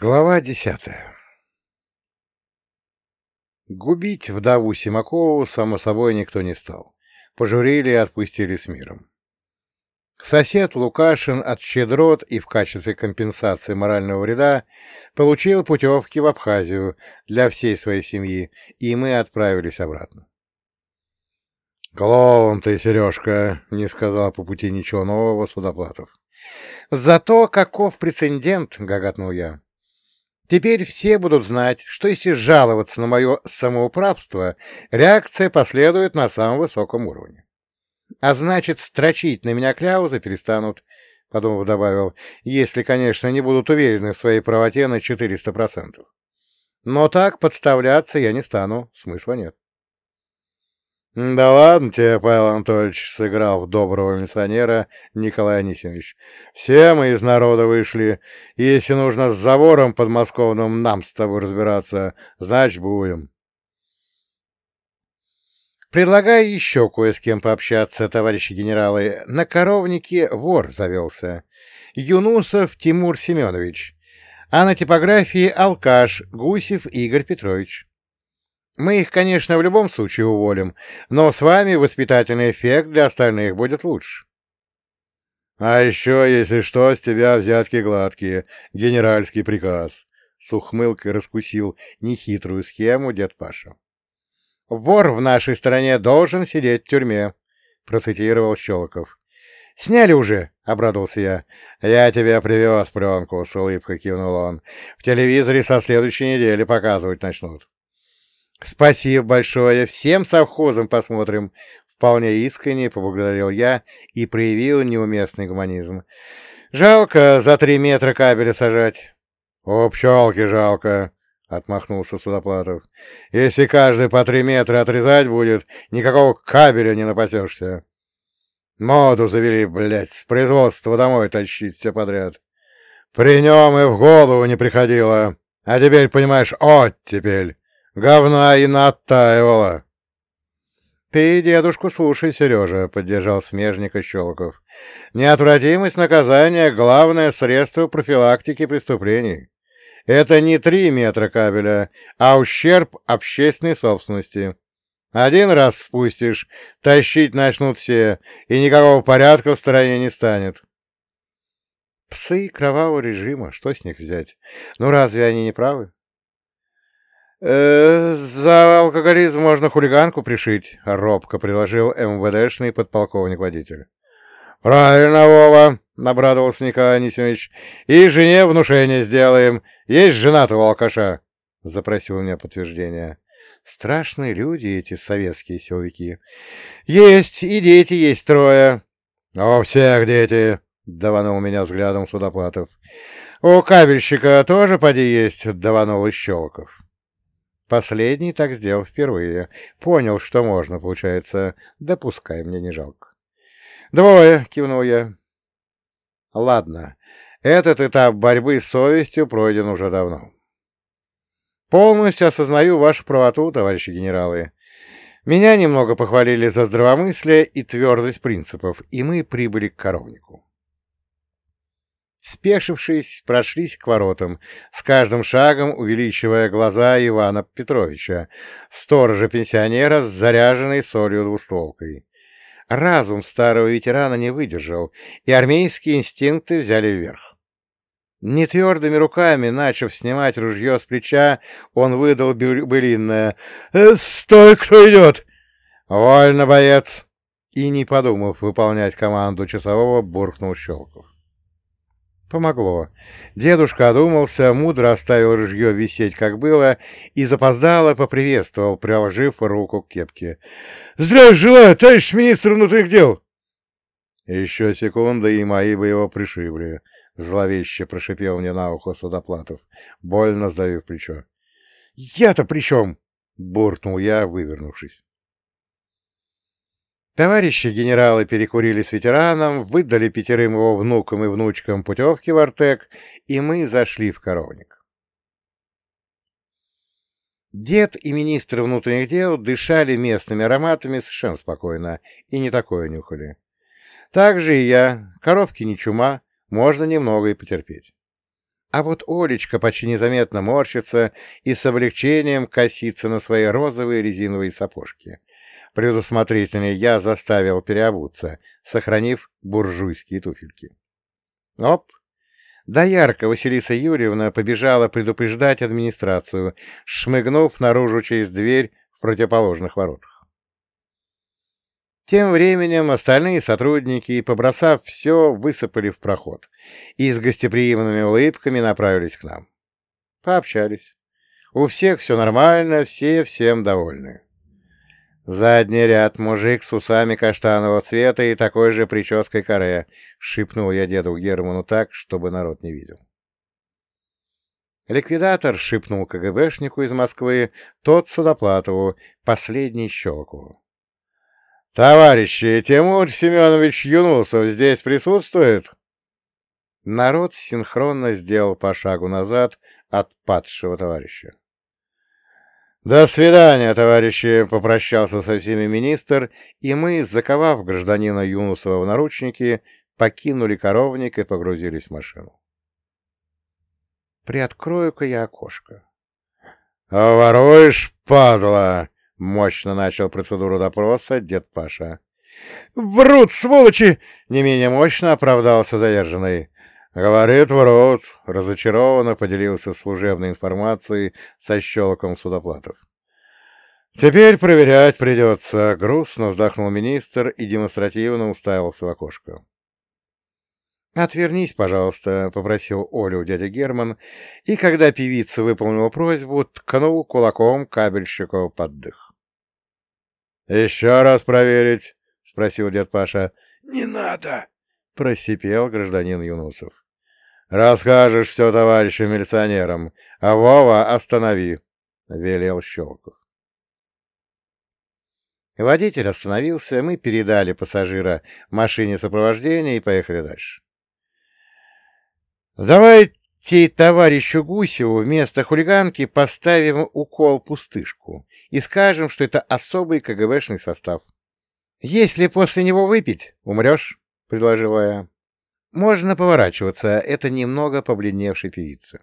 Глава десятая Губить вдову Симакову, само собой, никто не стал. Пожурили и отпустили с миром. Сосед Лукашин от щедрот и в качестве компенсации морального вреда получил путевки в Абхазию для всей своей семьи, и мы отправились обратно. «Клоун ты, Сережка!» — не сказал по пути ничего нового Судоплатов. «Зато каков прецедент!» — гоготнул я. Теперь все будут знать, что если жаловаться на мое самоуправство, реакция последует на самом высоком уровне. А значит, строчить на меня кляузы перестанут, — подумав, добавил, — если, конечно, не будут уверены в своей правоте на 400%. Но так подставляться я не стану, смысла нет. — Да ладно тебе, Павел Анатольевич, — сыграл в доброго милиционера Николай Анисимович. — Все мы из народа вышли, если нужно с завором подмосковным нам с тобой разбираться, значит, будем. Предлагаю еще кое с кем пообщаться, товарищи генералы. На коровнике вор завелся. Юнусов Тимур Семенович. А на типографии алкаш Гусев Игорь Петрович. Мы их, конечно, в любом случае уволим, но с вами воспитательный эффект для остальных будет лучше. А еще, если что, с тебя взятки гладкие, генеральский приказ. С ухмылкой раскусил нехитрую схему дед Паша. «Вор в нашей стране должен сидеть в тюрьме», — процитировал Щелоков. «Сняли уже», — обрадовался я. «Я тебе привез пленку», — с улыбкой кивнул он. «В телевизоре со следующей недели показывать начнут». «Спасибо большое. Всем совхозам посмотрим!» Вполне искренне поблагодарил я и проявил неуместный гуманизм. «Жалко за три метра кабеля сажать». «О, жалко!» — отмахнулся Судоплатов. «Если каждый по три метра отрезать будет, никакого кабеля не напасешься. Моду завели, блядь, с производства домой тащить все подряд. При нем и в голову не приходило. А теперь, понимаешь, оттепель. Говна и натаивала. — Ты дедушку слушай, Сережа, — поддержал смежника Щелоков. — Неотвратимость наказания — главное средство профилактики преступлений. Это не три метра кабеля, а ущерб общественной собственности. Один раз спустишь, тащить начнут все, и никакого порядка в стране не станет. Псы кровавого режима, что с них взять? Ну разве они не правы? «Э, «За алкоголизм можно хулиганку пришить», — робко предложил МВДшный подполковник-водитель. «Правильно, Вова», — обрадовался Николай Анисимович. «И жене внушение сделаем. Есть жена-то алкаша», — запросил у меня подтверждение. «Страшные люди эти советские силовики». «Есть, и дети есть трое». «У всех дети», — даванул меня взглядом Судоплатов. «У кабельщика тоже поди есть», — даванул Щелков. Последний так сделал впервые. Понял, что можно, получается. Допускай, мне не жалко. «Двое!» — кивнул я. «Ладно. Этот этап борьбы с совестью пройден уже давно. Полностью осознаю вашу правоту, товарищи генералы. Меня немного похвалили за здравомыслие и твердость принципов, и мы прибыли к коровнику. Спешившись, прошлись к воротам, с каждым шагом увеличивая глаза Ивана Петровича, сторожа-пенсионера с заряженной солью двустволкой. Разум старого ветерана не выдержал, и армейские инстинкты взяли вверх. Нетвердыми руками, начав снимать ружье с плеча, он выдал былинное «Э, «Стой, кто идет!» «Вольно, боец!» И, не подумав выполнять команду часового, буркнул Щелков. Помогло. Дедушка одумался, мудро оставил ружье висеть, как было, и запоздало поприветствовал, приложив руку к кепке. — Здравия желаю, товарищ министр внутренних дел! Еще секунда, и мои бы его пришибли. Зловеще прошипел мне на ухо Судоплатов, больно сдавив плечо. — Я-то при чем? — буркнул я, вывернувшись. Товарищи генералы перекурили с ветераном, выдали пятерым его внукам и внучкам путевки в Артек, и мы зашли в коровник. Дед и министр внутренних дел дышали местными ароматами совершенно спокойно, и не такое нюхали. Так же и я. Коровки не чума, можно немного и потерпеть. А вот Олечка почти незаметно морщится и с облегчением косится на свои розовые резиновые сапожки. Предусмотрительный я заставил переобуться, сохранив буржуйские туфельки. Оп! Доярка Василиса Юрьевна побежала предупреждать администрацию, шмыгнув наружу через дверь в противоположных воротах. Тем временем остальные сотрудники, побросав все, высыпали в проход и с гостеприимными улыбками направились к нам. Пообщались. У всех все нормально, все всем довольны. Задний ряд мужик с усами каштанового цвета и такой же прической каре, шипнул я деду Герману так, чтобы народ не видел. Ликвидатор шипнул КГБшнику из Москвы, тот Судоплатову, последний Щелкову. «Товарищи, Тимур Семенович Юнусов здесь присутствует?» Народ синхронно сделал по шагу назад от падшего товарища. «До свидания, товарищи!» — попрощался со всеми министр, и мы, заковав гражданина Юнусова в наручники, покинули коровник и погрузились в машину. «Приоткрою-ка я окошко». «Воруешь, падла!» Мощно начал процедуру допроса дед Паша. «Врут, сволочи!» — не менее мощно оправдался задержанный. «Говорит, врут!» — разочарованно поделился служебной информацией со щелоком судоплатов. «Теперь проверять придется», — грустно вздохнул министр и демонстративно уставился в окошко. «Отвернись, пожалуйста», — попросил Олю дядя Герман, и, когда певица выполнила просьбу, ткнул кулаком кабельщика под дых. «Еще раз проверить?» — спросил дед Паша. «Не надо!» — просипел гражданин Юнусов. «Расскажешь все товарищам милиционерам, а Вова останови!» — велел Щелков. Водитель остановился, мы передали пассажира машине сопровождения и поехали дальше. «Давай товарищу Гусеву вместо хулиганки поставим укол-пустышку и скажем, что это особый КГБшный состав. Если после него выпить, умрешь, — предложила я. Можно поворачиваться, это немного побледневшей певица.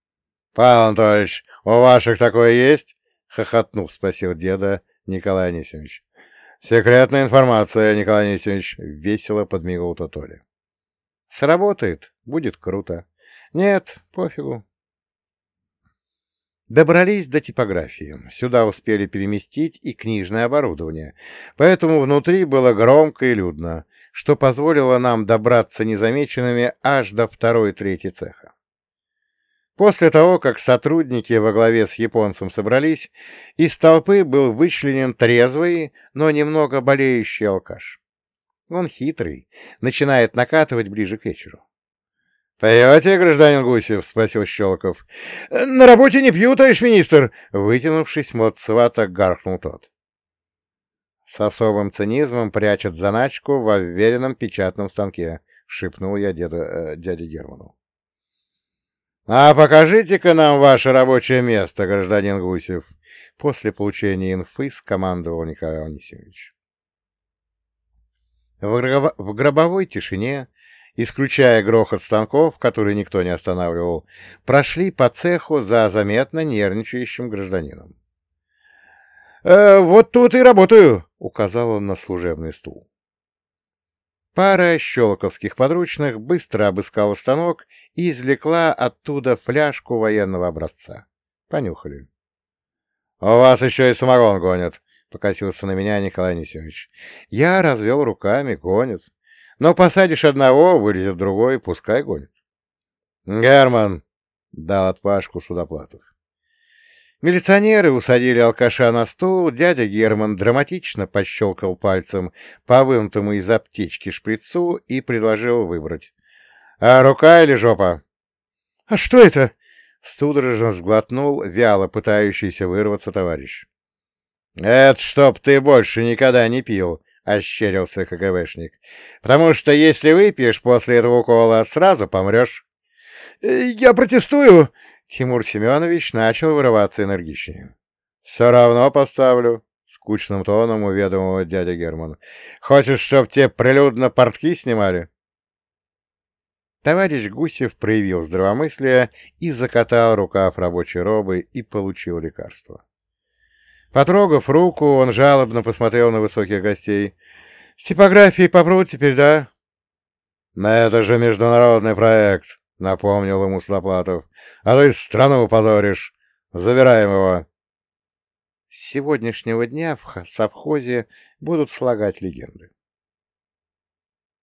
— Павел Анатольевич, у ваших такое есть? — хохотнув, спросил деда Николай Анисимович. — Секретная информация, Николай Анисимович, — весело подмигал Тотоли. — Сработает, будет круто. Нет, пофигу. Добрались до типографии. Сюда успели переместить и книжное оборудование, поэтому внутри было громко и людно, что позволило нам добраться незамеченными аж до второй-третьей цеха. После того, как сотрудники во главе с японцем собрались, из толпы был вычленен трезвый, но немного болеющий алкаш. Он хитрый, начинает накатывать ближе к вечеру. «Пьете, гражданин Гусев?» — спросил Щелоков. «На работе не пью, товарищ министр!» — вытянувшись, молодцевато гаркнул тот. С особым цинизмом прячет заначку в уверенном печатном станке, — шепнул я деду, э, дяде Герману. — А покажите-ка нам ваше рабочее место, гражданин Гусев, — после получения инфы скомандовал Николай Анисимович. В, в гробовой тишине исключая грохот станков, который никто не останавливал, прошли по цеху за заметно нервничающим гражданином. «Э, «Вот тут и работаю», — указал он на служебный стул. Пара щелоковских подручных быстро обыскала станок и извлекла оттуда фляжку военного образца. Понюхали. — У вас еще и самогон гонят, — покосился на меня Николай Несимович. Я развел руками, гонит. Но посадишь одного, вылезет другой, пускай гонит. «Герман!» — дал отпашку Судоплатов. Милиционеры усадили алкаша на стул, дядя Герман драматично пощелкал пальцем по вынутому из аптечки шприцу и предложил выбрать. «А рука или жопа?» «А что это?» — судорожно сглотнул вяло пытающийся вырваться товарищ. «Это чтоб ты больше никогда не пил», — ощерился КГБшник. — Потому что если выпьешь после этого укола, сразу помрешь. «Э, — Я протестую! — Тимур Семенович начал вырываться энергичнее. — Все равно поставлю, — скучным тоном уведомил дядя Герман. — Хочешь, чтоб тебе прилюдно портки снимали? Товарищ Гусев проявил здравомыслие и закатал рукав рабочей робы и получил лекарство. Потрогав руку, он жалобно посмотрел на высоких гостей. — С типографией попрут теперь, да? — Это же международный проект, — напомнил ему Слоплатов. — А ты страну позоришь. Забираем его. С сегодняшнего дня в совхозе будут слагать легенды.